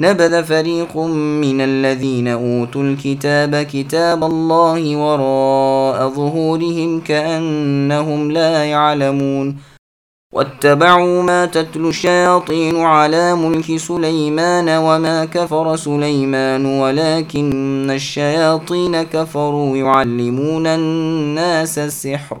نبذ فريق من الذين أوتوا الكتاب كتاب الله وراء ظهورهم كأنهم لا يعلمون. واتبعوا ما تتلو الشياطين على ملك سليمان وما كفر سليمان ولكن الشياطين كفروا يعلمون الناس السحر.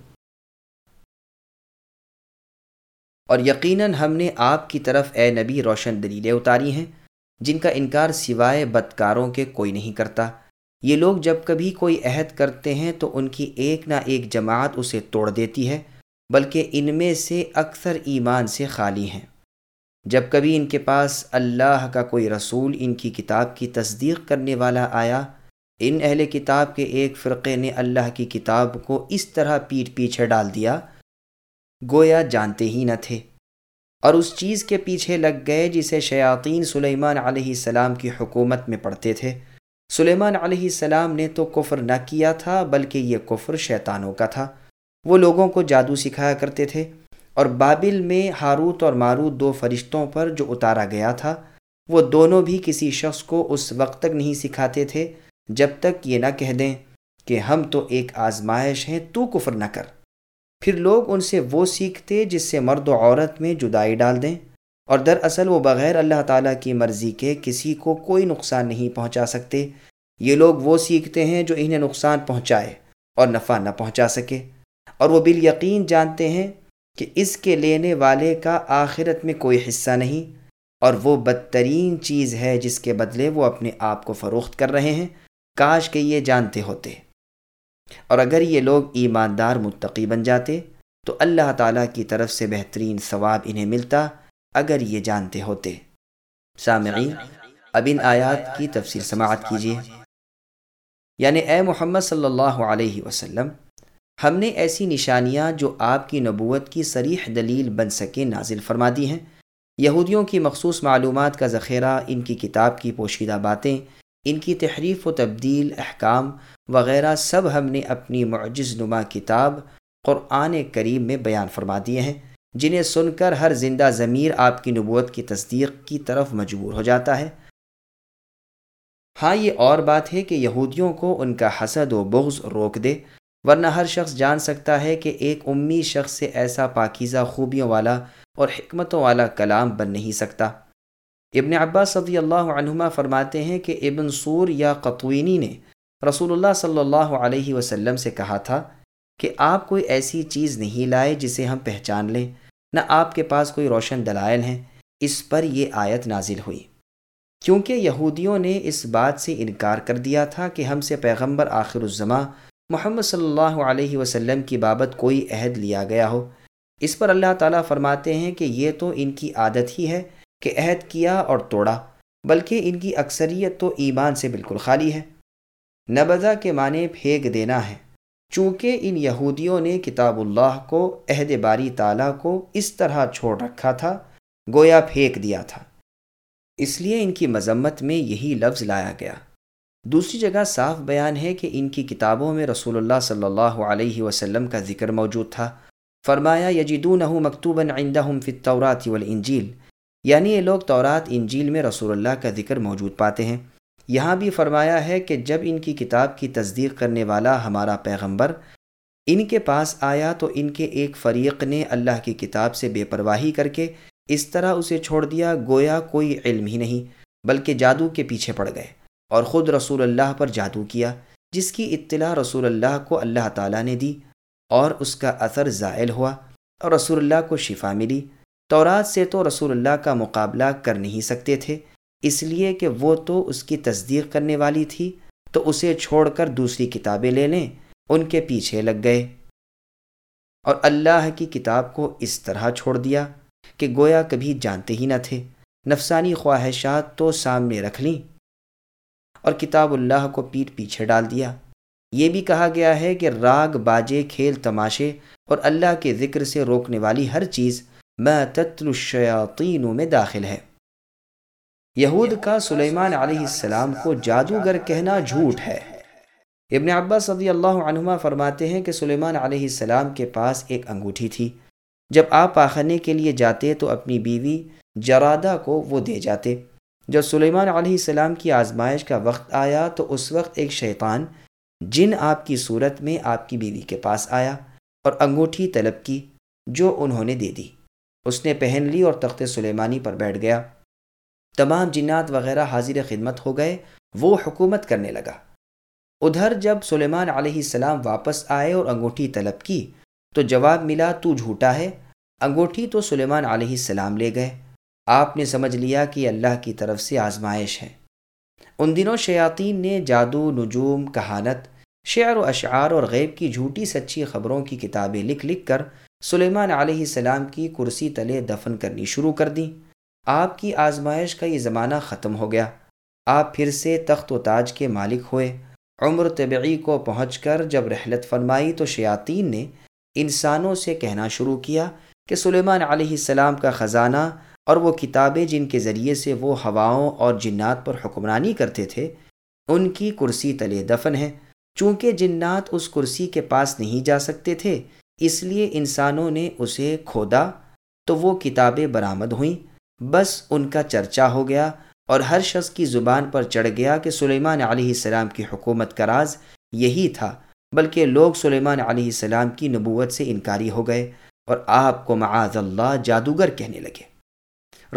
اور یقیناً ہم نے آپ کی طرف اے نبی روشن دلیلیں اتاری ہیں، جن کا انکار سوائے بدکاروں کے کوئی نہیں کرتا۔ یہ لوگ جب کبھی کوئی عہد کرتے ہیں تو ان کی ایک نہ ایک جماعت اسے توڑ دیتی ہے، بلکہ ان میں سے اکثر ایمان سے خالی ہیں۔ جب کبھی ان کے پاس اللہ کا کوئی رسول ان کی کتاب کی تصدیق کرنے والا آیا، ان اہل کتاب کے ایک فرقے نے اللہ کی کتاب کو اس طرح پیٹ پیچھے ڈال دیا گویا جانتے ہی نہ تھے۔ اور اس چیز کے پیچھے لگ گئے جسے شیاطین سلیمان علیہ السلام کی حکومت میں پڑھتے تھے۔ سلیمان علیہ السلام نے تو کفر نہ کیا تھا، بلکہ یہ کفر شیطانوں کا تھا۔ وہ لوگوں کو جادو سکھایا کرتے تھے۔ اور بابل میں ہاروت اور ماروت دو فرشتوں پر جو اتارا گیا تھا، وہ دونوں بھی کسی شخص کو اس وقت تک نہیں سکھاتے تھے جب تک یہ نہ کہہ دیں کہ ہم تو ایک آزمائش ہیں، تو کفر نہ کر۔ پھر لوگ ان سے وہ سیکھتے جس سے مرد و عورت میں جدائی ڈال دیں۔ اور دراصل وہ بغیر اللہ تعالیٰ کی مرضی کے کسی کو کوئی نقصان نہیں پہنچا سکتے۔ یہ لوگ وہ سیکھتے ہیں جو انہیں نقصان پہنچائے اور نفع نہ پہنچا سکے۔ اور وہ بال یقین جانتے ہیں کہ اس کے لینے والے کا آخرت میں کوئی حصہ نہیں۔ اور وہ بدترین چیز ہے جس کے بدلے وہ اپنے آپ کو فروخت کر رہے ہیں۔ کاش کہ یہ جانتے ہوتے۔ اور اگر یہ لوگ ایماندار متقی بن جاتے، تو اللہ تعالیٰ کی طرف سے بہترین ثواب انہیں ملتا اگر یہ جانتے ہوتے۔ سامعین، اب ان آیات کی تفصیل سماعت کیجیے۔ یعنی اے محمد صلی اللہ علیہ وسلم، ہم نے ایسی نشانیاں جو آپ کی نبوت کی سریح دلیل بن سکے نازل فرما دی ہیں۔ یہودیوں کی مخصوص معلومات کا ذخیرہ ان کی کتاب کی پوشیدہ باتیں ان کی تحریف و تبدیل، احکام وغیرہ سب ہم نے اپنی معجز نما کتاب قرآن کریم میں بیان فرما دیے ہیں، جنہیں سن کر ہر زندہ ضمیر آپ کی نبوت کی تصدیق کی طرف مجبور ہو جاتا ہے۔ ہاں یہ اور بات ہے کہ یہودیوں کو ان کا حسد و بغض روک دے، ورنہ ہر شخص جان سکتا ہے کہ ایک امی شخص سے ایسا پاکیزہ خوبیوں والا اور حکمتوں والا کلام بن نہیں سکتا۔ ابن عباس صدی اللہ عنہما فرماتے ہیں کہ ابن سور یا قطوینی نے رسول اللہ صلی اللہ علیہ وسلم سے کہا تھا کہ آپ کوئی ایسی چیز نہیں لائے جسے ہم پہچان لیں، نہ آپ کے پاس کوئی روشن دلائل ہیں۔ اس پر یہ آیت نازل ہوئی۔ کیونکہ یہودیوں نے اس بات سے انکار کر دیا تھا کہ ہم سے پیغمبر آخر الزماں محمد صلی اللہ علیہ وسلم کی بابت کوئی عہد لیا گیا ہو۔ اس پر اللہ تعالیٰ فرماتے ہیں کہ یہ تو ان کی عادت ہی ہے کہ عہد کیا اور توڑا، بلکہ ان کی اکثریت تو ایمان سے بالکل خالی ہے۔ نبزہ کے معنی پھینک دینا ہے۔ چونکہ ان یہودیوں نے کتاب اللہ کو، عہد باری تعالیٰ کو اس طرح چھوڑ رکھا تھا، گویا پھینک دیا تھا۔ اس لیے ان کی مذمت میں یہی لفظ لایا گیا۔ دوسری جگہ صاف بیان ہے کہ ان کی کتابوں میں رسول اللہ صلی اللہ علیہ وسلم کا ذکر موجود تھا۔ فرمایا یجدون مکتوباً عندهم فی التورات والانجیل۔ یعنی یہ لوگ تورات، انجیل میں رسول اللہ کا ذکر موجود پاتے ہیں۔ یہاں بھی فرمایا ہے کہ جب ان کی کتاب کی تصدیق کرنے والا ہمارا پیغمبر ان کے پاس آیا تو ان کے ایک فریق نے اللہ کی کتاب سے بے پرواہی کر کے اس طرح اسے چھوڑ دیا، گویا کوئی علم ہی نہیں، بلکہ جادو کے پیچھے پڑ گئے اور خود رسول اللہ پر جادو کیا، جس کی اطلاع رسول اللہ کو اللہ تعالیٰ نے دی اور اس کا اثر زائل ہوا اور رسول اللہ کو شفا ملی۔ تورات سے تو رسول اللہ کا مقابلہ کر نہیں سکتے تھے، اس لیے کہ وہ تو اس کی تصدیق کرنے والی تھی، تو اسے چھوڑ کر دوسری کتابیں لے لیں، ان کے پیچھے لگ گئے۔ اور اللہ کی کتاب کو اس طرح چھوڑ دیا کہ گویا کبھی جانتے ہی نہ تھے۔ نفسانی خواہشات تو سامنے رکھ لیں۔ اور کتاب اللہ کو پیٹ پیچھے ڈال دیا۔ یہ بھی کہا گیا ہے کہ راگ، باجے، کھیل، تماشے اور اللہ کے ذکر سے روکنے والی ہر چیز میں تتل الشیاطین میں داخل ہے۔ یہود کا سلیمان علیہ السلام کو جادوگر کہنا جھوٹ ہے۔ ابن عباس صدی اللہ عنہما فرماتے ہیں کہ سلیمان علیہ السلام کے پاس ایک انگوٹھی تھی۔ جب آپ پاخنے کے لیے جاتے تو اپنی بیوی جرادہ کو وہ دے جاتے۔ جب سلیمان علیہ السلام کی آزمائش کا وقت آیا تو اس وقت ایک شیطان جن آپ کی صورت میں آپ کی بیوی کے پاس آیا اور انگوٹھی طلب کی جو انہوں نے دے دی۔ اس نے پہن لی اور تخت سلیمانی پر بیٹھ گیا۔ تمام جنات وغیرہ حاضر خدمت ہو گئے، وہ حکومت کرنے لگا۔ ادھر جب سلیمان علیہ السلام واپس آئے اور انگوٹھی طلب کی، تو جواب ملا، تو جھوٹا ہے۔ انگوٹھی تو سلیمان علیہ السلام لے گئے۔ آپ نے سمجھ لیا کہ اللہ کی طرف سے آزمائش ہے۔ ان دنوں شیاطین نے جادو، نجوم، کہانت شعر و اشعار اور غیب کی جھوٹی سچی خبروں کی کتابیں لکھ لکھ کر سلیمان علیہ السلام کی کرسی تلے دفن کرنی شروع کر دیں۔ آپ کی آزمائش کا یہ زمانہ ختم ہو گیا۔ آپ پھر سے تخت و تاج کے مالک ہوئے۔ عمر طبعی کو پہنچ کر جب رحلت فرمائی تو شیاطین نے انسانوں سے کہنا شروع کیا کہ سلیمان علیہ السلام کا خزانہ اور وہ کتابیں جن کے ذریعے سے وہ ہواؤں اور جنات پر حکمرانی کرتے تھے، ان کی کرسی تلے دفن ہے چونکہ جنات اس کرسی کے پاس نہیں جا سکتے تھے، اس لیے انسانوں نے اسے کھودا تو وہ کتابیں برآمد ہوئیں۔ بس ان کا چرچا ہو گیا اور ہر شخص کی زبان پر چڑھ گیا کہ سلیمان علیہ السلام کی حکومت کا راز یہی تھا، بلکہ لوگ سلیمان علیہ السلام کی نبوت سے انکاری ہو گئے اور آپ کو معاذ اللہ جادوگر کہنے لگے۔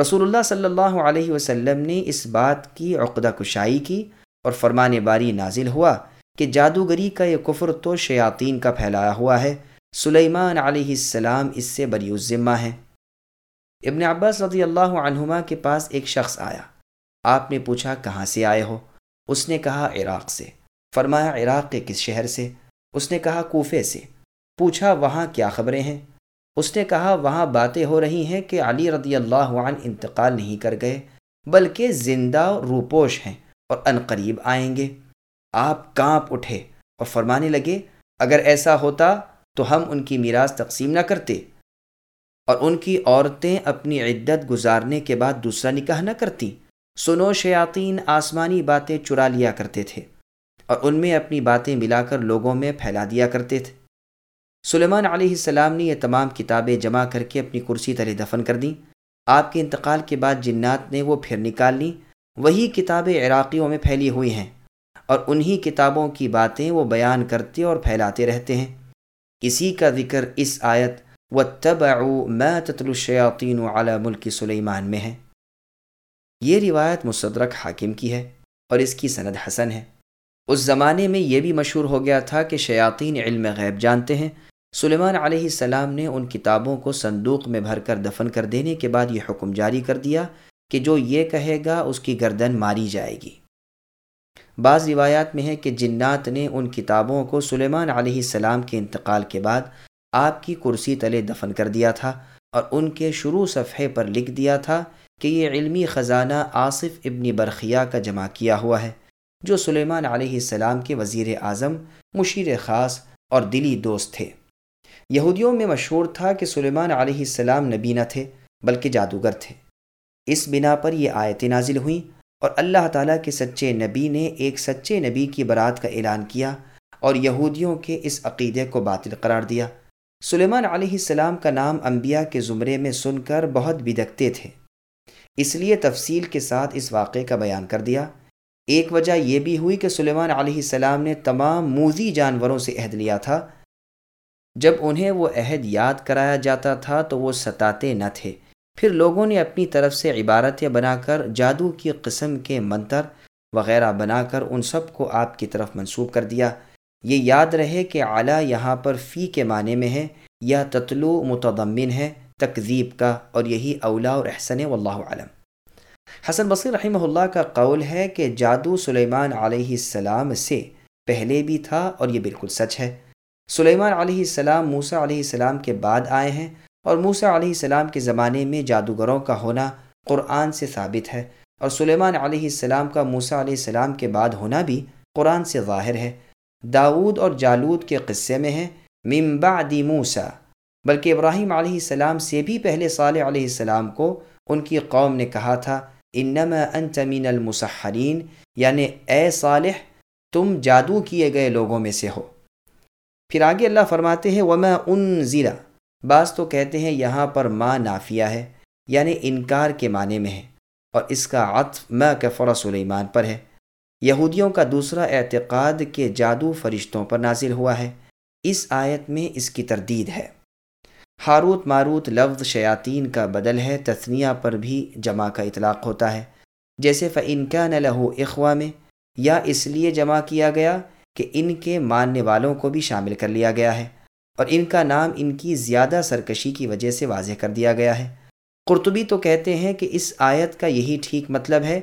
رسول اللہ صلی اللہ علیہ وسلم نے اس بات کی عقدہ کشائی کی اور فرمان باری نازل ہوا کہ جادوگری کا یہ کفر تو شیاطین کا پھیلایا ہوا ہے۔ سلیمان علیہ السلام اس سے بری الذمہ ہے ابن عباس رضی اللہ عنہما کے پاس ایک شخص آیا۔ آپ نے پوچھا کہاں سے آئے ہو؟ اس نے کہا عراق سے۔ فرمایا عراق کے کس شہر سے؟ اس نے کہا کوفے سے۔ پوچھا وہاں کیا خبریں ہیں؟ اس نے کہا وہاں باتیں ہو رہی ہیں کہ علی رضی اللہ عنہ انتقال نہیں کر گئے، بلکہ زندہ روپوش ہیں اور عنقریب آئیں گے۔ آپ کانپ اٹھے اور فرمانے لگے، اگر ایسا ہوتا تو ہم ان کی میراث تقسیم نہ کرتے۔ اور ان کی عورتیں اپنی عدت گزارنے کے بعد دوسرا نکاح نہ کرتی۔ سنو، شیاطین آسمانی باتیں چرا لیا کرتے تھے اور ان میں اپنی باتیں ملا کر لوگوں میں پھیلا دیا کرتے تھے۔ سلیمان علیہ السلام نے یہ تمام کتابیں جمع کر کے اپنی کرسی تلے دفن کر دیں۔ آپ کے انتقال کے بعد جنات نے وہ پھر نکال لیں۔ وہی کتابیں عراقیوں میں پھیلی ہوئی ہیں۔ اور انہی کتابوں کی باتیں وہ بیان کرتے اور پھیلاتے رہتے ہیں۔ اسی کا ذکر اس آیت و تب ما تتل الشیاطین على ملک سلیمان میں ہے۔ یہ روایت مصدرک حاکم کی ہے اور اس کی سند حسن ہے۔ اس زمانے میں یہ بھی مشہور ہو گیا تھا کہ شیاطین علم غیب جانتے ہیں۔ سلیمان علیہ السلام نے ان کتابوں کو صندوق میں بھر کر دفن کر دینے کے بعد یہ حکم جاری کر دیا کہ جو یہ کہے گا اس کی گردن ماری جائے گی۔ بعض روایات میں ہے کہ جنات نے ان کتابوں کو سلیمان علیہ السلام کے انتقال کے بعد آپ کی کرسی تلے دفن کر دیا تھا اور ان کے شروع صفحے پر لکھ دیا تھا کہ یہ علمی خزانہ آصف ابن برخیہ کا جمع کیا ہوا ہے، جو سلیمان علیہ السلام کے وزیر اعظم، مشیر خاص اور دلی دوست تھے۔ یہودیوں میں مشہور تھا کہ سلیمان علیہ السلام نبی نہ تھے، بلکہ جادوگر تھے۔ اس بنا پر یہ آیتیں نازل ہوئیں۔ اور اللہ تعالیٰ کے سچے نبی نے ایک سچے نبی کی برات کا اعلان کیا اور یہودیوں کے اس عقیدے کو باطل قرار دیا۔ سلیمان علیہ السلام کا نام انبیاء کے زمرے میں سن کر بہت بدکتے تھے۔ اس لیے تفصیل کے ساتھ اس واقعے کا بیان کر دیا۔ ایک وجہ یہ بھی ہوئی کہ سلیمان علیہ السلام نے تمام موزی جانوروں سے عہد لیا تھا۔ جب انہیں وہ عہد یاد کرایا جاتا تھا تو وہ ستاتے نہ تھے۔ پھر لوگوں نے اپنی طرف سے عبارتیں بنا کر جادو کی قسم کے منتر وغیرہ بنا کر ان سب کو آپ کی طرف منسوب کر دیا۔ یہ یاد رہے کہ اعلیٰ یہاں پر فی کے معنی میں ہے یا تتلو متضمن ہے، تکذیب کا، اور یہی اولا اور احسن واللہ علم حسن بصیر رحمہ اللہ کا قول ہے کہ جادو سلیمان علیہ السلام سے پہلے بھی تھا اور یہ بالکل سچ ہے۔ سلیمان علیہ السلام موسا علیہ السلام کے بعد آئے ہیں۔ اور موسا علیہ السلام کے زمانے میں جادوگروں کا ہونا قرآن سے ثابت ہے اور سلیمان علیہ السلام کا موسا علیہ السلام کے بعد ہونا بھی قرآن سے ظاہر ہے۔ داود اور جالود کے قصے میں ہے ممبا دی موسا بلکہ ابراہیم علیہ السلام سے بھی پہلے صالح علیہ السلام کو ان کی قوم نے کہا تھا انما انت من المسحرین یعنی اے صالح، تم جادو کیے گئے لوگوں میں سے ہو۔ پھر آگے اللہ فرماتے ہیں، وما انزل بعض تو کہتے ہیں یہاں پر ما نافیہ ہے یعنی انکار کے معنی میں ہے، اور اس کا عطف ما کفر سلیمان پر ہے۔ یہودیوں کا دوسرا اعتقاد کہ جادو فرشتوں پر نازل ہوا ہے۔ اس آیت میں اس کی تردید ہے۔ ہاروت ماروت لفظ شیاطین کا بدل ہے، تثنیہ پر بھی جمع کا اطلاق ہوتا ہے۔ جیسے فعن کا نہ لہو اخوا میں، یا اس لیے جمع کیا گیا کہ ان کے ماننے والوں کو بھی شامل کر لیا گیا ہے۔ اور ان کا نام ان کی زیادہ سرکشی کی وجہ سے واضح کر دیا گیا ہے۔ قرطبی تو کہتے ہیں کہ اس آیت کا یہی ٹھیک مطلب ہے،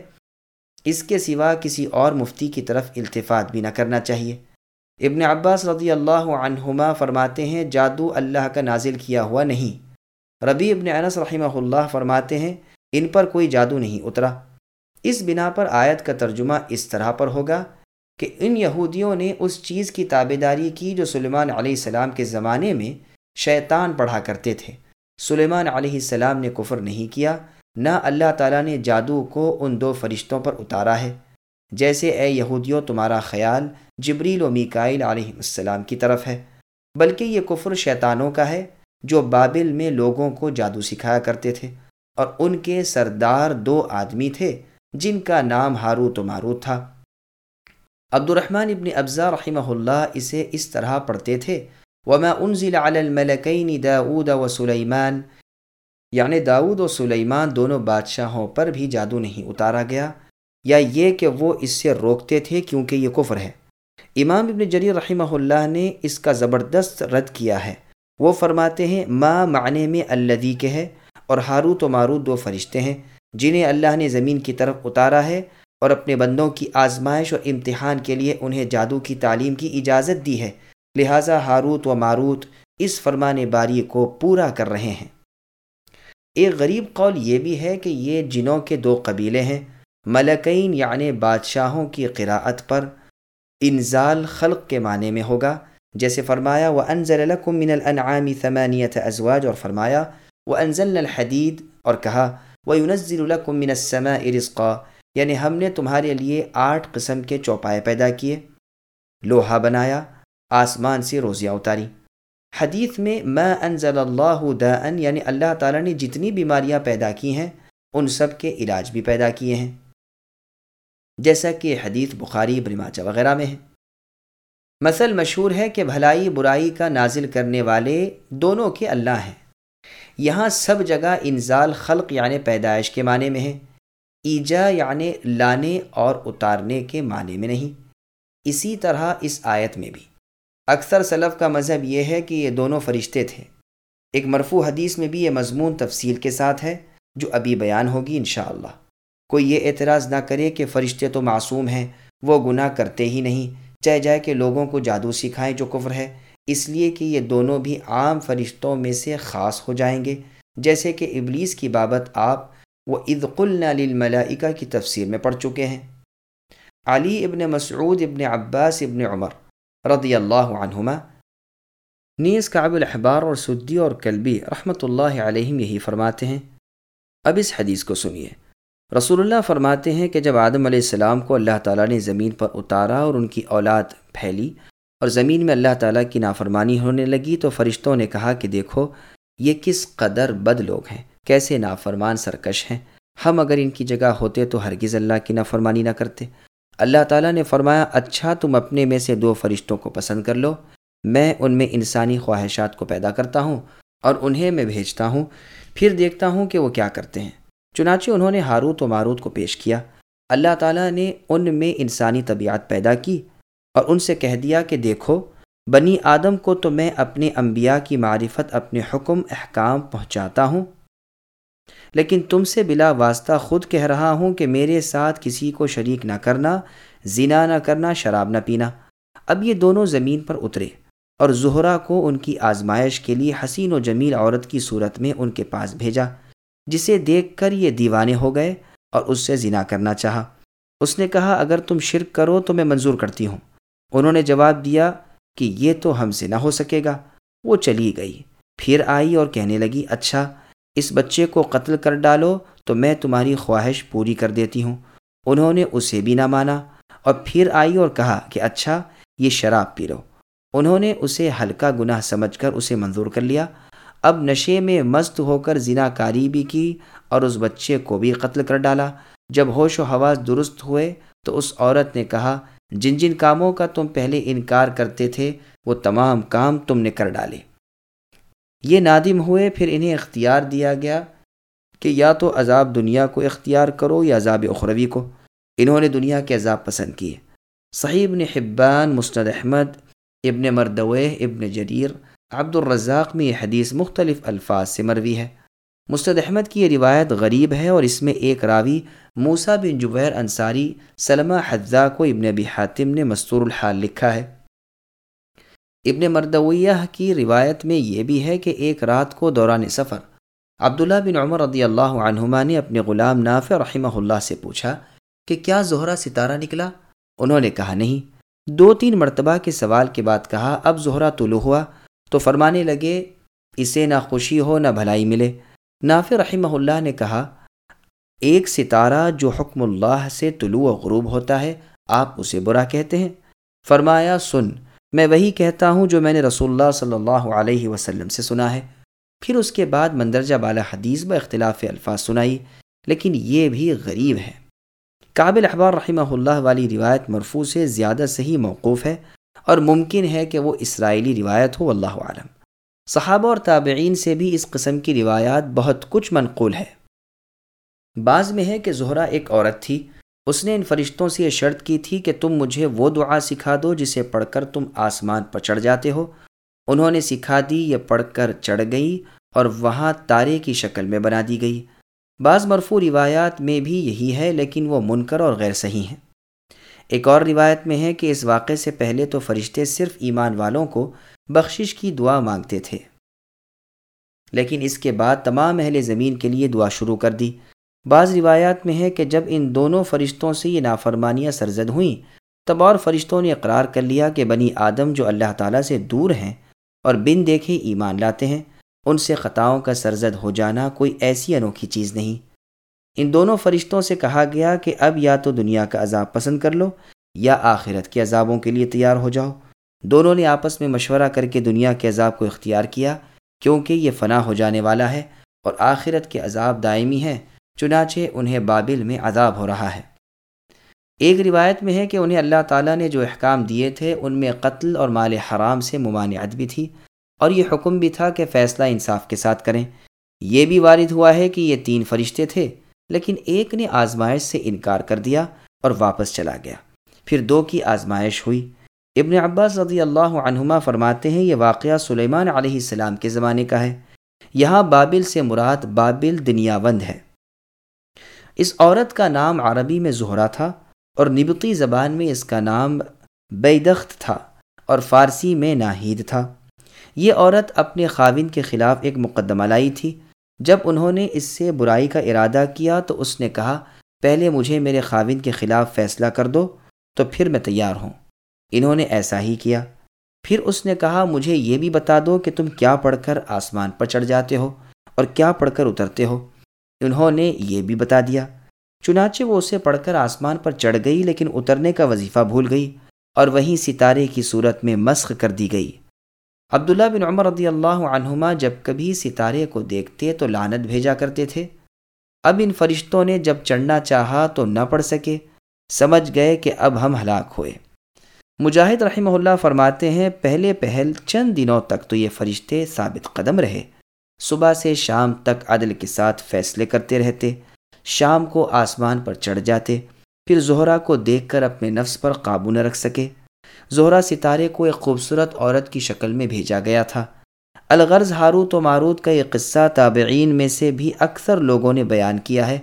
اس کے سوا کسی اور مفتی کی طرف التفات بھی نہ کرنا چاہیے۔ ابن عباس رضی اللہ عنہما فرماتے ہیں، جادو اللہ کا نازل کیا ہوا نہیں۔ ربی ابن انس رحمہ اللہ فرماتے ہیں، ان پر کوئی جادو نہیں اترا۔ اس بنا پر آیت کا ترجمہ اس طرح پر ہوگا۔ کہ ان یہودیوں نے اس چیز کی تابے داری کی جو سلیمان علیہ السلام کے زمانے میں شیطان پڑھا کرتے تھے۔ سلیمان علیہ السلام نے کفر نہیں کیا، نہ اللہ تعالیٰ نے جادو کو ان دو فرشتوں پر اتارا ہے۔ جیسے اے یہودیوں، تمہارا خیال جبریل و میکائل علیہ السلام کی طرف ہے، بلکہ یہ کفر شیطانوں کا ہے جو بابل میں لوگوں کو جادو سکھایا کرتے تھے۔ اور ان کے سردار دو آدمی تھے جن کا نام ہاروت و ماروت تھا۔ عبد الرحمن ابن ابزا رحمہ اللہ اسے اس طرح پڑھتے تھے، وما انزل على الملكين داود و سلیمان یعنی داود و سلیمان دونوں بادشاہوں پر بھی جادو نہیں اتارا گیا، یا یہ کہ وہ اس سے روکتے تھے کیونکہ یہ کفر ہے۔ امام ابن جری رحمہ اللہ نے اس کا زبردست رد کیا ہے۔ وہ فرماتے ہیں، ما معنی میں الدی کے ہے، اور ہاروت و ماروت دو فرشتے ہیں، جنہیں اللہ نے زمین کی طرف اتارا ہے۔ اور اپنے بندوں کی آزمائش اور امتحان کے لیے انہیں جادو کی تعلیم کی اجازت دی ہے۔ لہٰذا ہاروت و ماروت اس فرمان باری کو پورا کر رہے ہیں۔ ایک غریب قول یہ بھی ہے کہ یہ جنوں کے دو قبیلے ہیں۔ ملکین یعنی بادشاہوں کی قراءت پر انزال خلق کے معنی میں ہوگا۔ جیسے فرمایا وہ انضل من الانعام ثمانیت ازواج اور فرمایا وہ انزل الحدید اور کہا وہ ينزل لكم من السماء رزقا یعنی ہم نے تمہارے لیے آٹھ قسم کے چوپائے پیدا کیے، لوہا بنایا، آسمان سے روزیاں اتاری۔ حدیث میں ما انزل اللہ دا یعنی اللہ تعالیٰ نے جتنی بیماریاں پیدا کی ہیں، ان سب کے علاج بھی پیدا کیے ہیں۔ جیسا کہ حدیث بخاری برماچہ وغیرہ میں ہے۔ مثل مشہور ہے کہ بھلائی برائی کا نازل کرنے والے دونوں کے اللہ ہیں۔ یہاں سب جگہ انزال خلق یعنی پیدائش کے معنی میں ہے۔ ایجا یعنی لانے اور اتارنے کے معنی میں نہیں۔ اسی طرح اس آیت میں بھی۔ اکثر سلف کا مذہب یہ ہے کہ یہ دونوں فرشتے تھے۔ ایک مرفوع حدیث میں بھی یہ مضمون تفصیل کے ساتھ ہے، جو ابھی بیان ہوگی انشاءاللہ۔ اللہ کوئی یہ اعتراض نہ کرے کہ فرشتے تو معصوم ہیں، وہ گناہ کرتے ہی نہیں۔ چاہے جائے کہ لوگوں کو جادو سکھائیں جو کفر ہے۔ اس لیے کہ یہ دونوں بھی عام فرشتوں میں سے خاص ہو جائیں گے۔ جیسے کہ ابلیس کی بابت آپ وہ عدقل للملائکہ کی تفسیر میں پڑھ چکے ہیں۔ علی ابن مسعود ابن عباس ابن عمر رضی اللہ عنہما، نیز کعب الاحبار اور سدی اور کلبی رحمۃ اللہ علیہم یہی فرماتے ہیں۔ اب اس حدیث کو سنیے۔ رسول اللہ فرماتے ہیں کہ جب آدم علیہ السلام کو اللہ تعالیٰ نے زمین پر اتارا اور ان کی اولاد پھیلی اور زمین میں اللہ تعالیٰ کی نافرمانی ہونے لگی تو فرشتوں نے کہا کہ دیکھو، یہ کس قدر بد لوگ ہیں۔ کیسے نافرمان سرکش ہیں؟ ہم اگر ان کی جگہ ہوتے تو ہرگز اللہ کی نافرمانی نہ کرتے۔ اللہ تعالیٰ نے فرمایا اچھا تم اپنے میں سے دو فرشتوں کو پسند کر لو۔ میں ان میں انسانی خواہشات کو پیدا کرتا ہوں اور انہیں میں بھیجتا ہوں۔ پھر دیکھتا ہوں کہ وہ کیا کرتے ہیں۔ چنانچہ انہوں نے ہاروت و ماروت کو پیش کیا۔ اللہ تعالیٰ نے ان میں انسانی طبیعت پیدا کی اور ان سے کہہ دیا کہ دیکھو، بنی آدم کو تو میں اپنے انبیاء کی معرفت، اپنے حکم، احکام پہنچاتا ہوں۔ لیکن تم سے بلا واسطہ خود کہہ رہا ہوں کہ میرے ساتھ کسی کو شریک نہ کرنا، زنا نہ کرنا، شراب نہ پینا۔ اب یہ دونوں زمین پر اترے اور زہرا کو ان کی آزمائش کے لیے حسین و جمیل عورت کی صورت میں ان کے پاس بھیجا، جسے دیکھ کر یہ دیوانے ہو گئے اور اس سے زنا کرنا چاہا۔ اس نے کہا، اگر تم شرک کرو تو میں منظور کرتی ہوں۔ انہوں نے جواب دیا کہ یہ تو ہم سے نہ ہو سکے گا۔ وہ چلی گئی۔ پھر آئی اور کہنے لگی اچھا اس بچے کو قتل کر ڈالو تو میں تمہاری خواہش پوری کر دیتی ہوں۔ انہوں نے اسے بھی نہ مانا اور پھر آئی اور کہا کہ اچھا یہ شراب پی لو۔ انہوں نے اسے ہلکا گناہ سمجھ کر اسے منظور کر لیا۔ اب نشے میں مست ہو کر زنا کاری بھی کی اور اس بچے کو بھی قتل کر ڈالا۔ جب ہوش و حواس درست ہوئے تو اس عورت نے کہا، جن جن کاموں کا تم پہلے انکار کرتے تھے، وہ تمام کام تم نے کر ڈالے۔ یہ نادم ہوئے، پھر انہیں اختیار دیا گیا کہ یا تو عذاب دنیا کو اختیار کرو یا عذاب اخروی کو۔ انہوں نے دنیا کے عذاب پسند کیے۔ صحیح ابن حبان مستد احمد، ابن مردوے ابن جریر عبد الرزاق میں یہ حدیث مختلف الفاظ سے مروی ہے۔ مستد احمد کی یہ روایت غریب ہے اور اس میں ایک راوی موسا بن جبیر انصاری، سلمہ حضا کو ابن ابی حاتم نے مستور الحال لکھا ہے۔ ابن مردویہ کی روایت میں یہ بھی ہے کہ ایک رات کو دوران سفر، عبداللہ بن عمر رضی اللہ عنہما نے اپنے غلام نافع رحمہ اللہ سے پوچھا کہ کیا زہرہ ستارہ نکلا؟ انہوں نے کہا نہیں۔ دو تین مرتبہ کے سوال کے بعد کہا، اب زہرہ طلوع ہوا تو فرمانے لگے، اسے نہ خوشی ہو نہ بھلائی ملے۔ نافع رحمہ اللہ نے کہا، ایک ستارہ جو حکم اللہ سے طلوع و غروب ہوتا ہے، آپ اسے برا کہتے ہیں۔ فرمایا، سن میں وہی کہتا ہوں جو میں نے رسول اللہ صلی اللہ علیہ وسلم سے سنا ہے۔ پھر اس کے بعد مندرجہ بالا حدیث با اختلاف الفاظ سنائی، لیکن یہ بھی غریب ہے۔ قابل احبار رحمہ اللہ والی روایت مرفوع سے زیادہ صحیح موقوف ہے اور ممکن ہے کہ وہ اسرائیلی روایت ہو اللہ عالم صحابہ اور تابعین سے بھی اس قسم کی روایات بہت کچھ منقول ہے۔ بعض میں ہے کہ زہرہ ایک عورت تھی۔ اس نے ان فرشتوں سے یہ شرط کی تھی کہ تم مجھے وہ دعا سکھا دو جسے پڑھ کر تم آسمان پر چڑھ جاتے ہو۔ انہوں نے سکھا دی، یہ پڑھ کر چڑھ گئی اور وہاں تارے کی شکل میں بنا دی گئی۔ بعض مرفوع روایات میں بھی یہی ہے، لیکن وہ منکر اور غیر صحیح ہیں۔ ایک اور روایت میں ہے کہ اس واقعے سے پہلے تو فرشتے صرف ایمان والوں کو بخشش کی دعا مانگتے تھے، لیکن اس کے بعد تمام اہل زمین کے لیے دعا شروع کر دی۔ بعض روایات میں ہے کہ جب ان دونوں فرشتوں سے یہ نافرمانیاں سرزد ہوئیں، تب اور فرشتوں نے اقرار کر لیا کہ بنی آدم جو اللہ تعالیٰ سے دور ہیں اور بن دیکھے ایمان لاتے ہیں، ان سے خطاؤں کا سرزد ہو جانا کوئی ایسی انوکھی چیز نہیں۔ ان دونوں فرشتوں سے کہا گیا کہ اب یا تو دنیا کا عذاب پسند کر لو یا آخرت کے عذابوں کے لیے تیار ہو جاؤ۔ دونوں نے آپس میں مشورہ کر کے دنیا کے عذاب کو اختیار کیا، کیونکہ یہ فنا ہو جانے والا ہے اور آخرت کے عذاب دائمی ہے چنانچہ انہیں بابل میں عذاب ہو رہا ہے۔ ایک روایت میں ہے کہ انہیں اللہ تعالیٰ نے جو احکام دیے تھے، ان میں قتل اور مال حرام سے ممانعت بھی تھی اور یہ حکم بھی تھا کہ فیصلہ انصاف کے ساتھ کریں۔ یہ بھی وارد ہوا ہے کہ یہ تین فرشتے تھے، لیکن ایک نے آزمائش سے انکار کر دیا اور واپس چلا گیا۔ پھر دو کی آزمائش ہوئی۔ ابن عباس رضی اللہ عنہما فرماتے ہیں، یہ واقعہ سلیمان علیہ السلام کے زمانے کا ہے۔ یہاں بابل سے مراد بابل دنیاوند ہے۔ اس عورت کا نام عربی میں زہرا تھا اور نبتی زبان میں اس کا نام بیدخت تھا اور فارسی میں ناہید تھا۔ یہ عورت اپنے خاوند کے خلاف ایک مقدمہ لائی تھی۔ جب انہوں نے اس سے برائی کا ارادہ کیا تو اس نے کہا، پہلے مجھے میرے خاوند کے خلاف فیصلہ کر دو، تو پھر میں تیار ہوں۔ انہوں نے ایسا ہی کیا۔ پھر اس نے کہا، مجھے یہ بھی بتا دو کہ تم کیا پڑھ کر آسمان پر چڑھ جاتے ہو اور کیا پڑھ کر اترتے ہو۔ انہوں نے یہ بھی بتا دیا۔ چنانچہ وہ اسے پڑھ کر آسمان پر چڑھ گئی، لیکن اترنے کا وظیفہ بھول گئی اور وہیں ستارے کی صورت میں مسخ کر دی گئی۔ عبداللہ بن عمر رضی اللہ عنہما جب کبھی ستارے کو دیکھتے تو لانت بھیجا کرتے تھے۔ اب ان فرشتوں نے جب چڑھنا چاہا تو نہ پڑھ سکے۔ سمجھ گئے کہ اب ہم ہلاک ہوئے۔ مجاہد رحمہ اللہ فرماتے ہیں، پہلے پہل چند دنوں تک تو یہ فرشتے ثابت قدم رہے۔ صبح سے شام تک عدل کے ساتھ فیصلے کرتے رہتے، شام کو آسمان پر چڑھ جاتے، پھر زہرا کو دیکھ کر اپنے نفس پر قابو نہ رکھ سکے۔ زہرا ستارے کو ایک خوبصورت عورت کی شکل میں بھیجا گیا تھا۔ الغرض ہاروت و ماروت کا یہ قصہ تابعین میں سے بھی اکثر لوگوں نے بیان کیا ہے،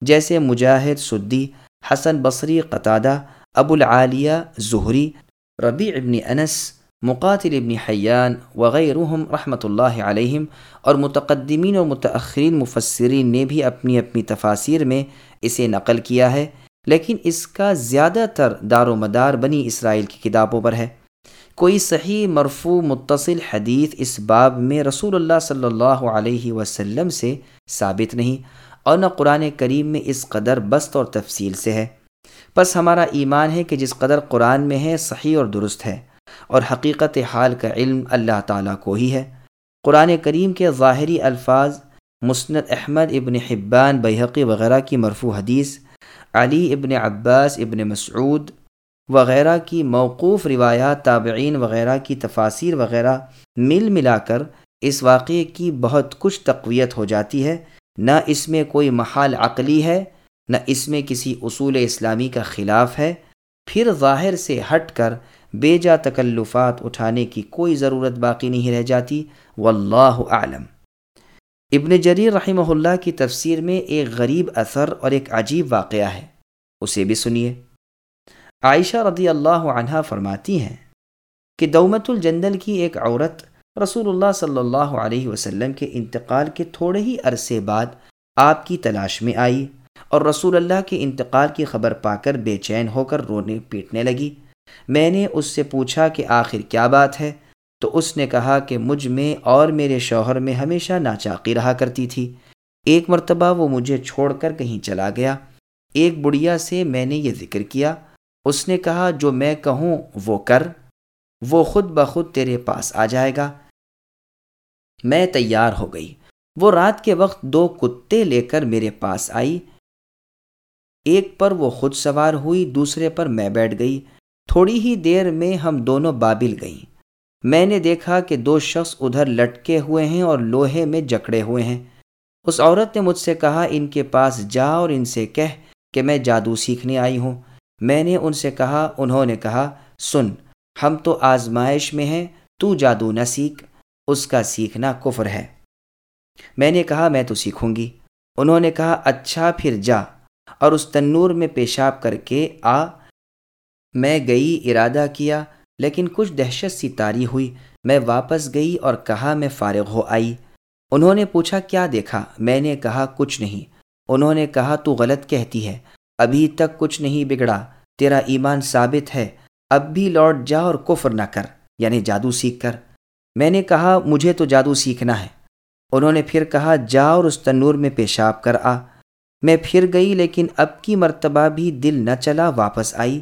جیسے مجاہد، سدی، حسن بصری، قطادہ ابو العالیہ ظہری ربیع ابن انس مقاتل ابن حیان وغیرہم رحمۃ اللہ علیہم اور متقدمین و متأخرین مفسرین نے بھی اپنی اپنی تفاصیر میں اسے نقل کیا ہے، لیکن اس کا زیادہ تر دار و مدار بنی اسرائیل کی کتابوں پر ہے۔ کوئی صحیح، مرفوع، متصل حدیث اس باب میں رسول اللہ صلی اللہ علیہ وسلم سے ثابت نہیں اور نہ قرآن کریم میں اس قدر بست اور تفصیل سے ہے۔ بس ہمارا ایمان ہے کہ جس قدر قرآن میں ہے، صحیح اور درست ہے۔ اور حقیقت حال کا علم اللہ تعالیٰ کو ہی ہے۔ قرآن کریم کے ظاہری الفاظ، مسند احمد ابن حبان بحقی وغیرہ کی مرفوع حدیث، علی ابن عباس ابن مسعود وغیرہ کی موقوف روایات، تابعین وغیرہ کی تفاصیر وغیرہ مل ملا کر اس واقعے کی بہت کچھ تقویت ہو جاتی ہے۔ نہ اس میں کوئی محال عقلی ہے، نہ اس میں کسی اصول اسلامی کا خلاف ہے۔ پھر ظاہر سے ہٹ کر بے جا تکلفات اٹھانے کی کوئی ضرورت باقی نہیں رہ جاتی، واللہ اعلم۔ ابن جریر رحمہ اللہ کی تفسیر میں ایک غریب اثر اور ایک عجیب واقعہ ہے۔ اسے بھی سنیے۔ عائشہ رضی اللہ عنہ فرماتی ہیں کہ دومت الجندل کی ایک عورت رسول اللہ صلی اللہ علیہ وسلم کے انتقال کے تھوڑے ہی عرصے بعد آپ کی تلاش میں آئی اور رسول اللہ کے انتقال کی خبر پا کر بے چین ہو کر رونے پیٹنے لگی۔ میں نے اس سے پوچھا کہ آخر کیا بات ہے؟ تو اس نے کہا کہ مجھ میں اور میرے شوہر میں ہمیشہ ناچاقی رہا کرتی تھی۔ ایک مرتبہ وہ مجھے چھوڑ کر کہیں چلا گیا۔ ایک بڑھیا سے میں نے یہ ذکر کیا۔ اس نے کہا، جو میں کہوں، وہ کر۔ وہ خود بخود تیرے پاس آ جائے گا۔ میں تیار ہو گئی۔ وہ رات کے وقت دو کتے لے کر میرے پاس آئی۔ ایک پر وہ خود سوار ہوئی، دوسرے پر میں بیٹھ گئی۔ تھوڑی ہی دیر میں ہم دونوں بابل گئیں۔ میں نے دیکھا کہ دو شخص ادھر لٹکے ہوئے ہیں اور لوہے میں جکڑے ہوئے ہیں۔ اس عورت نے مجھ سے کہا، ان کے پاس جا اور ان سے کہہ کہ میں جادو سیکھنے آئی ہوں۔ میں نے ان سے کہا، انہوں نے کہا، سن، ہم تو آزمائش میں ہیں، تو جادو نہ سیکھ، اس کا سیکھنا کفر ہے۔ میں نے کہا، میں تو سیکھوں گی۔ انہوں نے کہا اچھا پھر جا۔ اور اس تنور میں پیشاب کر کے آ۔ میں گئی، ارادہ کیا، لیکن کچھ دہشت سی تاری ہوئی۔ میں واپس گئی اور کہا، میں فارغ ہو آئی۔ انہوں نے پوچھا، کیا دیکھا؟ میں نے کہا، کچھ نہیں۔ انہوں نے کہا، تو غلط کہتی ہے۔ ابھی تک کچھ نہیں بگڑا۔ تیرا ایمان ثابت ہے۔ اب بھی لوٹ جا اور کفر نہ کر یعنی جادو سیکھ کر۔ میں نے کہا، مجھے تو جادو سیکھنا ہے۔ انہوں نے پھر کہا، جا اور اس تنور میں پیشاب کر آ۔ میں پھر گئی، لیکن اب کی مرتبہ بھی دل نہ چلا، واپس آئی۔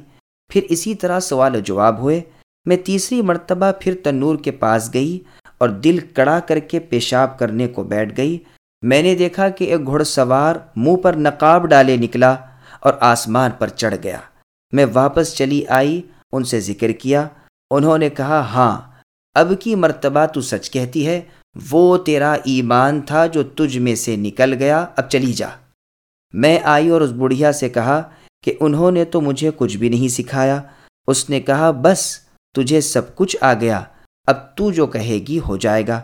پھر اسی طرح سوال و جواب ہوئے، میں تیسری مرتبہ پھر تنور کے پاس گئی اور دل کڑا کر کے پیشاب کرنے کو بیٹھ گئی۔ میں نے دیکھا کہ ایک گھوڑ سوار منہ پر نقاب ڈالے نکلا اور آسمان پر چڑھ گیا۔ میں واپس چلی آئی، ان سے ذکر کیا۔ انہوں نے کہا ہاں اب کی مرتبہ تو سچ کہتی ہے، وہ تیرا ایمان تھا جو تجھ میں سے نکل گیا، اب چلی جا۔ میں آئی اور اس بڑھیا سے کہا کہ انہوں نے تو مجھے کچھ بھی نہیں سکھایا۔ اس نے کہا، بس، تجھے سب کچھ آ گیا۔ اب تو جو کہے گی ہو جائے گا۔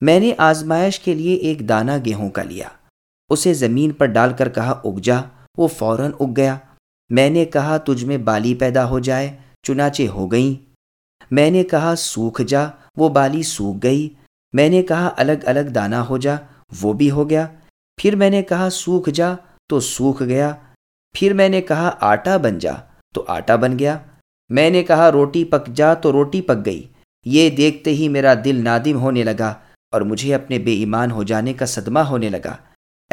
میں نے آزمائش کے لیے ایک دانہ گیہوں کا لیا۔ اسے زمین پر ڈال کر کہا، اگ جا۔ وہ فوراً اگ گیا۔ میں نے کہا، تجھ میں بالی پیدا ہو جائے۔ چنانچہ ہو گئیں۔ میں نے کہا، سوکھ جا۔ وہ بالی سوکھ گئی۔ میں نے کہا، الگ الگ دانہ ہو جا۔ وہ بھی ہو گیا۔ پھر میں نے کہا، سوکھ جا تو سوکھ گیا۔ پھر میں نے کہا آٹا بن جا۔ تو آٹا بن گیا۔ میں نے کہا روٹی پک جا تو روٹی پک گئی۔ یہ دیکھتے ہی میرا دل نادم ہونے لگا اور مجھے اپنے بے ایمان ہو جانے کا صدمہ ہونے لگا۔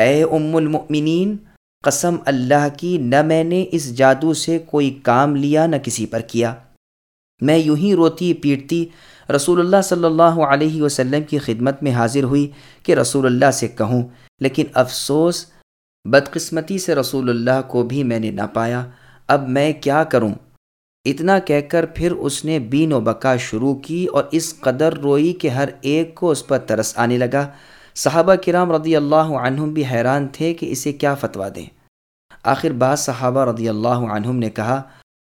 اے ام المؤمنین، قسم اللہ کی، نہ میں نے اس جادو سے کوئی کام لیا، نہ کسی پر کیا۔ میں یوں ہی روتی پیٹتی رسول اللہ صلی اللہ علیہ وسلم کی خدمت میں حاضر ہوئی کہ رسول اللہ سے کہوں، لیکن افسوس بدقسمتی سے رسول اللہ کو بھی میں نے نہ پایا، اب میں کیا کروں؟ اتنا کہہ کر پھر اس نے بین و بکا شروع کی اور اس قدر روئی کہ ہر ایک کو اس پر ترس آنے لگا۔ صحابہ کرام رضی اللہ عنہم بھی حیران تھے کہ اسے کیا فتویٰ دیں۔ آخر بعض صحابہ رضی اللہ عنہم نے کہا،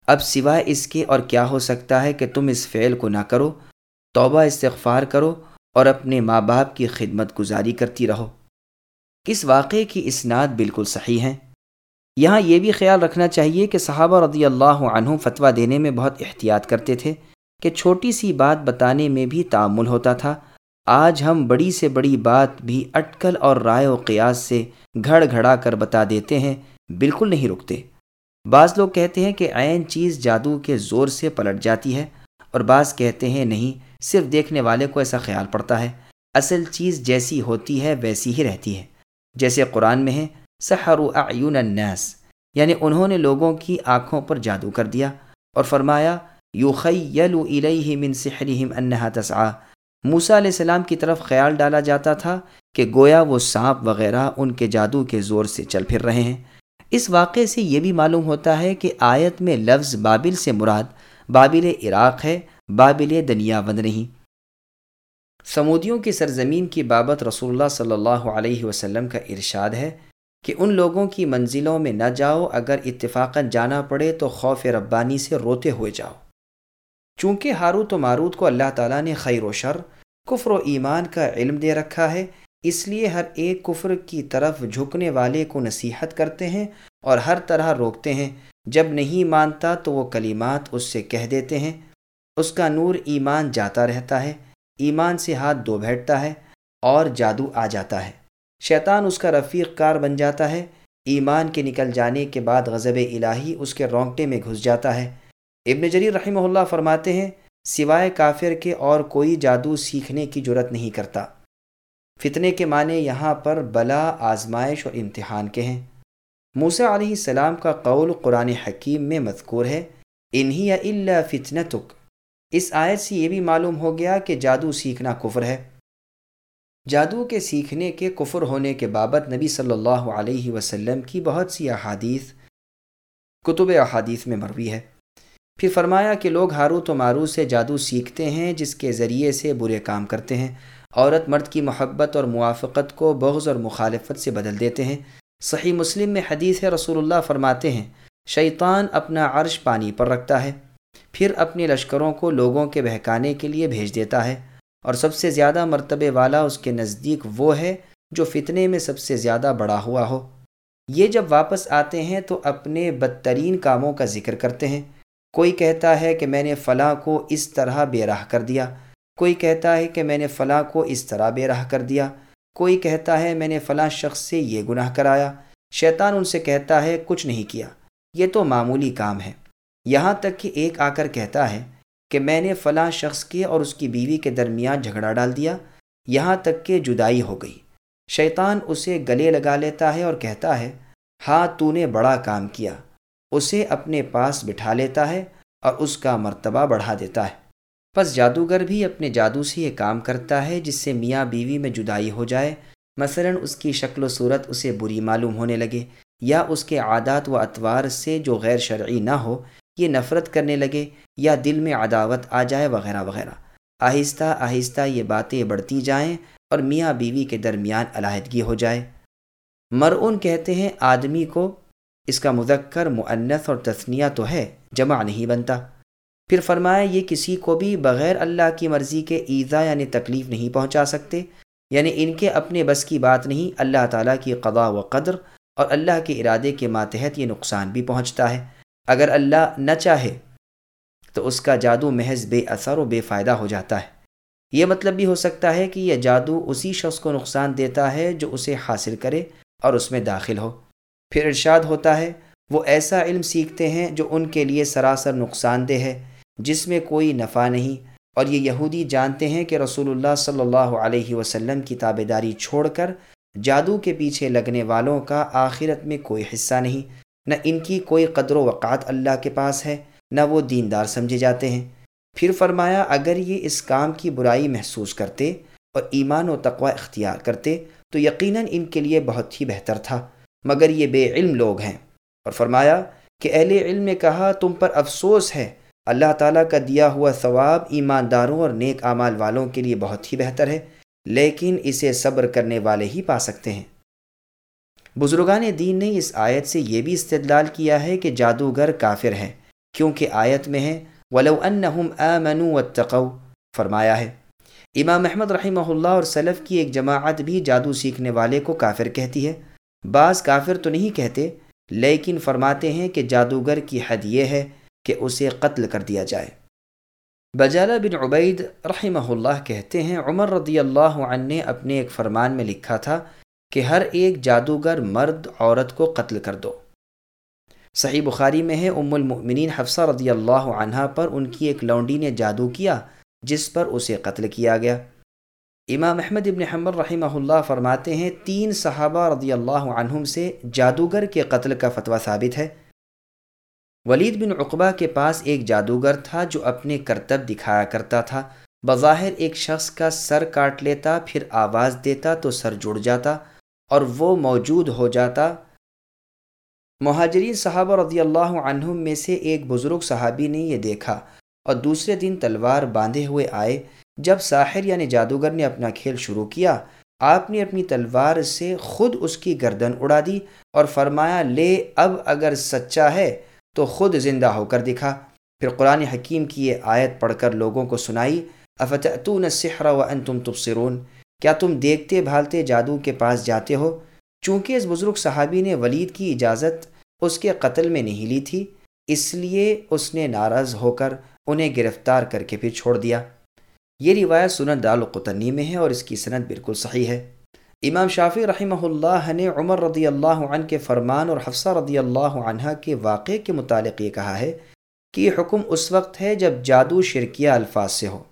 اب سوائے اس کے اور کیا ہو سکتا ہے کہ تم اس فعل کو نہ کرو؟ توبہ استغفار کرو اور اپنے ماں باپ کی خدمت گزاری کرتی رہو۔ اس واقعے کی اسناد بالکل صحیح ہیں؟ یہاں یہ بھی خیال رکھنا چاہیے کہ صحابہ رضی اللہ عنہ فتویٰ دینے میں بہت احتیاط کرتے تھے کہ چھوٹی سی بات بتانے میں بھی تعمل ہوتا تھا۔ آج ہم بڑی سے بڑی بات بھی اٹکل اور رائے و قیاس سے گھڑ گھڑا کر بتا دیتے ہیں، بالکل نہیں رکتے۔ بعض لوگ کہتے ہیں کہ عین چیز جادو کے زور سے پلٹ جاتی ہے اور بعض کہتے ہیں نہیں، صرف دیکھنے والے کو ایسا خیال پڑتا ہے۔ اصل چیز جیسی ہوتی ہے، ویسی ہی رہتی ہے۔ جیسے قرآن میں ہے سحر اعین الناس یعنی انہوں نے لوگوں کی آنکھوں پر جادو کر دیا اور فرمایا یوخیل الیہ من سحرہم انہا تسعا موسیٰ علیہ السلام کی طرف خیال ڈالا جاتا تھا کہ گویا وہ سانپ وغیرہ ان کے جادو کے زور سے چل پھر رہے ہیں۔ اس واقعے سے یہ بھی معلوم ہوتا ہے کہ آیت میں لفظ بابل سے مراد بابل عراق ہے، بابل دنیا بند نہیں۔ سمودیوں کی سرزمین کی بابت رسول اللہ صلی اللہ علیہ وسلم کا ارشاد ہے کہ ان لوگوں کی منزلوں میں نہ جاؤ، اگر اتفاقاً جانا پڑے تو خوف ربانی سے روتے ہوئے جاؤ۔ چونکہ ہاروت و ماروت کو اللہ تعالیٰ نے خیر و شر، کفر و ایمان کا علم دے رکھا ہے، اس لیے ہر ایک کفر کی طرف جھکنے والے کو نصیحت کرتے ہیں اور ہر طرح روکتے ہیں۔ جب نہیں مانتا تو وہ کلمات اس سے کہہ دیتے ہیں، اس کا نور ایمان جاتا رہتا ہے۔ ایمان سے ہاتھ دو بیٹھتا ہے اور جادو آ جاتا ہے۔ شیطان اس کا رفیق کار بن جاتا ہے۔ ایمان کے نکل جانے کے بعد غضب الہی اس کے رونگٹے میں گھس جاتا ہے۔ ابن جریر رحمہ اللہ فرماتے ہیں، سوائے کافر کے اور کوئی جادو سیکھنے کی جرت نہیں کرتا۔ فتنے کے معنی یہاں پر بلا، آزمائش اور امتحان کے ہیں۔ موسیٰ علیہ السلام کا قول قرآن حکیم میں مذکور ہے، انہی اللہ فتنتک۔ اس آیت سے یہ بھی معلوم ہو گیا کہ جادو سیکھنا کفر ہے۔ جادو کے سیکھنے کے کفر ہونے کے بابت نبی صلی اللہ علیہ وسلم کی بہت سی احادیث، کتب احادیث میں مروی ہے۔ پھر فرمایا کہ لوگ ہاروت و مارو سے جادو سیکھتے ہیں، جس کے ذریعے سے برے کام کرتے ہیں۔ عورت مرد کی محبت اور موافقت کو بغض اور مخالفت سے بدل دیتے ہیں۔ صحیح مسلم میں حدیث ہے، رسول اللہ فرماتے ہیں، شیطان اپنا عرش پانی پر رکھتا ہے۔ پھر اپنے لشکروں کو لوگوں کے بہکانے کے لیے بھیج دیتا ہے اور سب سے زیادہ مرتبے والا اس کے نزدیک وہ ہے جو فتنے میں سب سے زیادہ بڑا ہوا ہو۔ یہ جب واپس آتے ہیں تو اپنے بدترین کاموں کا ذکر کرتے ہیں۔ کوئی کہتا ہے کہ میں نے فلاں کو اس طرح بے راہ کر دیا۔ کوئی کہتا ہے کہ میں نے فلاں کو اس طرح بے راہ کر دیا۔ کوئی کہتا ہے میں نے فلاں شخص سے یہ گناہ کرایا۔ شیطان ان سے کہتا ہے کچھ نہیں کیا۔ یہ تو معمولی کام ہے۔ یہاں تک کہ ایک آ کر کہتا ہے کہ میں نے فلاں شخص کے اور اس کی بیوی کے درمیان جھگڑا ڈال دیا، یہاں تک کہ جدائی ہو گئی۔ شیطان اسے گلے لگا لیتا ہے اور کہتا ہے ہاں تو نے بڑا کام کیا۔ اسے اپنے پاس بٹھا لیتا ہے اور اس کا مرتبہ بڑھا دیتا ہے۔ بس جادوگر بھی اپنے جادو سے یہ کام کرتا ہے جس سے میاں بیوی میں جدائی ہو جائے۔ مثلا اس کی شکل و صورت اسے بری معلوم ہونے لگے، یا اس کے عادات و اطوار سے جو غیر شرعی نہ ہو۔ یہ نفرت کرنے لگے یا دل میں عداوت آ جائے وغیرہ وغیرہ۔ آہستہ آہستہ یہ باتیں بڑھتی جائیں اور میاں بیوی کے درمیان علیحدگی ہو جائے۔ مرعون کہتے ہیں آدمی کو اس کا مذکر معنث اور تثنیہ تو ہے، جمع نہیں بنتا۔ پھر فرمایا یہ کسی کو بھی بغیر اللہ کی مرضی کے ایزا یعنی تکلیف نہیں پہنچا سکتے۔ یعنی ان کے اپنے بس کی بات نہیں، اللہ تعالیٰ کی قضا و قدر اور اللہ کے ارادے کے ماتحت یہ نقصان بھی پہنچتا ہے۔ اگر اللہ نہ چاہے تو اس کا جادو محض بے اثر و بے فائدہ ہو جاتا ہے۔ یہ مطلب بھی ہو سکتا ہے کہ یہ جادو اسی شخص کو نقصان دیتا ہے جو اسے حاصل کرے اور اس میں داخل ہو۔ پھر ارشاد ہوتا ہے، وہ ایسا علم سیکھتے ہیں جو ان کے لیے سراسر نقصان دہ ہے، جس میں کوئی نفع نہیں۔ اور یہ یہودی جانتے ہیں کہ رسول اللہ صلی اللہ علیہ وسلم کی تابے داری چھوڑ کر جادو کے پیچھے لگنے والوں کا آخرت میں کوئی حصہ نہیں۔ نہ ان کی کوئی قدر و وقات اللہ کے پاس ہے، نہ وہ دیندار سمجھے جاتے ہیں۔ پھر فرمایا، اگر یہ اس کام کی برائی محسوس کرتے اور ایمان و تقوی اختیار کرتے، تو یقیناً ان کے لیے بہت ہی بہتر تھا۔ مگر یہ بے علم لوگ ہیں۔ اور فرمایا کہ اہل علم نے کہا، تم پر افسوس ہے۔ اللہ تعالیٰ کا دیا ہوا ثواب ایمانداروں اور نیک اعمال والوں کے لیے بہت ہی بہتر ہے، لیکن اسے صبر کرنے والے ہی پا سکتے ہیں۔ بزرگان دین نے اس آیت سے یہ بھی استدلال کیا ہے کہ جادوگر کافر ہے کیونکہ آیت میں ہے، ولو انہم آمنوا واتقوا۔ فرمایا ہے، امام احمد رحمہ اللہ اور سلف کی ایک جماعت بھی جادو سیکھنے والے کو کافر کہتی ہے۔ بعض کافر تو نہیں کہتے، لیکن فرماتے ہیں کہ جادوگر کی حد یہ ہے کہ اسے قتل کر دیا جائے۔ بجالہ بن عبید رحمہ اللہ کہتے ہیں، عمر رضی اللہ عنہ نے اپنے ایک فرمان میں لکھا تھا کہ ہر ایک جادوگر مرد عورت کو قتل کر دو۔ صحیح بخاری میں ہے، ام المؤمنین حفصہ رضی اللہ عنہ پر ان کی ایک لونڈی نے جادو کیا، جس پر اسے قتل کیا گیا۔ امام احمد ابن حمر رحمہ اللہ فرماتے ہیں، تین صحابہ رضی اللہ عنہم سے جادوگر کے قتل کا فتویٰ ثابت ہے۔ ولید بن عقبہ کے پاس ایک جادوگر تھا جو اپنے کرتب دکھایا کرتا تھا۔ بظاہر ایک شخص کا سر کاٹ لیتا، پھر آواز دیتا تو سر جڑ جاتا۔ اور وہ موجود ہو جاتا۔ مہاجرین صحابہ رضی اللہ عنہم میں سے ایک بزرگ صحابی نے یہ دیکھا اور دوسرے دن تلوار باندھے ہوئے آئے۔ جب ساحر یعنی جادوگر نے اپنا کھیل شروع کیا، آپ نے اپنی تلوار سے خود اس کی گردن اڑا دی اور فرمایا، لے، اب اگر سچا ہے تو خود زندہ ہو کر دکھا پھر قرآن حکیم کی یہ آیت پڑھ کر لوگوں کو سنائی افتون السحر وانتم تبصرون کیا تم دیکھتے بھالتے جادو کے پاس جاتے ہو؟ چونکہ اس بزرگ صحابی نے ولید کی اجازت اس کے قتل میں نہیں لی تھی، اس لیے اس نے ناراض ہو کر انہیں گرفتار کر کے پھر چھوڑ دیا۔ یہ روایت سنت دال قطنی میں ہے اور اس کی صنعت بالکل صحیح ہے۔ امام شافی رحمہ اللہ نے عمر رضی اللہ عنہ کے فرمان اور حفصہ رضی اللہ عنہ کے واقعے کے متعلق یہ کہا ہے کہ یہ حکم اس وقت ہے جب جادو شرکیہ الفاظ سے ہو۔